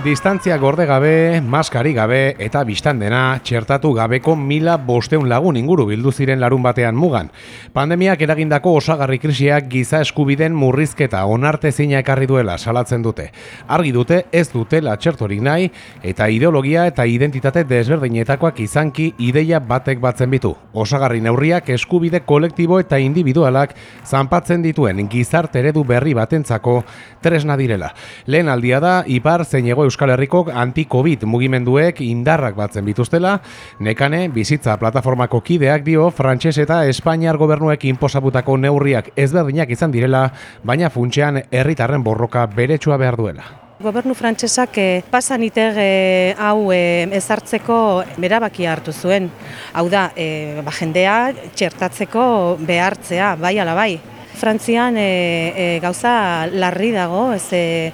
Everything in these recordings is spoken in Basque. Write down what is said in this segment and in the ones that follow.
Distantzia gorde gabe, maskari gabe eta biztan dena txertatu gabeko mila bosteun lagun inguru bildu ziren larun batean mugan. Pandemiak eragindako osagarri krisiak giza eskubiden murrizketa onarte zina ekarri duela salatzen dute. Argi dute ez dutela txertorik nahi eta ideologia eta identitate desberdinetakoak izanki ideia batek batzen bitu. Osagarri neurriak eskubide kolektibo eta individualak zanpatzen dituen gizarte eredu berri batentzako tresna direla. Lehen aldia da, ipar zein ego Euskal Herriko anti-Covid mugimenduek indarrak batzen bituztela, nekane bizitza plataformako kideak dio frantses eta Espainiar gobernuek inposabutako neurriak ezberdinak izan direla, baina funtsean herritarren borroka beretsua behar duela. Gobernu frantsesak eh, pasan iteg eh, hau eh, ezartzeko berabakia hartu zuen. Hau da, eh, ba, jendea txertatzeko behartzea, bai ala bai. Frantzian e, e, gauza larri dago, ez, e,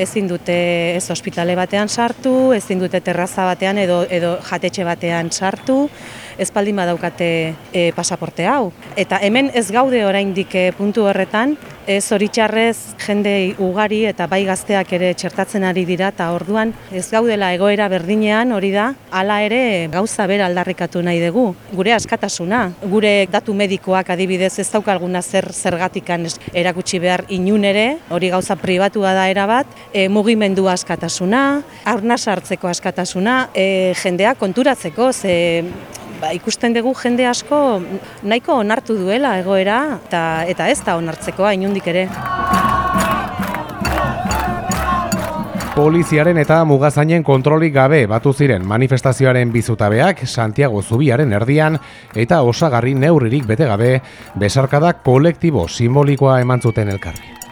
ezin dute ez ospitale batean sartu, ezin dute terraza batean edo, edo jatetxe batean sartu, ez baldin badaukate e, pasaporte hau. Eta hemen ez gaude oraindik e, puntu horretan, zoritxarrez jende ugari eta bai gazteak ere txertatzen ari dira eta orduan ez gaudela egoera berdinean hori da, hala ere gauza bera aldarrikatu nahi dugu. Gure askatasuna, gure datu medikoak adibidez ez daukalguna zer zergatikan erakutsi behar inun ere, hori gauza pribatua da erabat, e, mugimendu askatasuna, aurna sartzeko askatasuna, e, jendea konturatzeko, ze ba, ikusten dugu jende asko nahiko onartu duela egoera eta eta ez da onartzekoa inundik ere. Poliziaren eta mugazainen kontrolik gabe batu ziren manifestazioaren bizutabeak Santiago Zubiaren erdian eta osagarri neurririk bete gabe besarkada kolektibo simbolikoa eman zuten elkarri.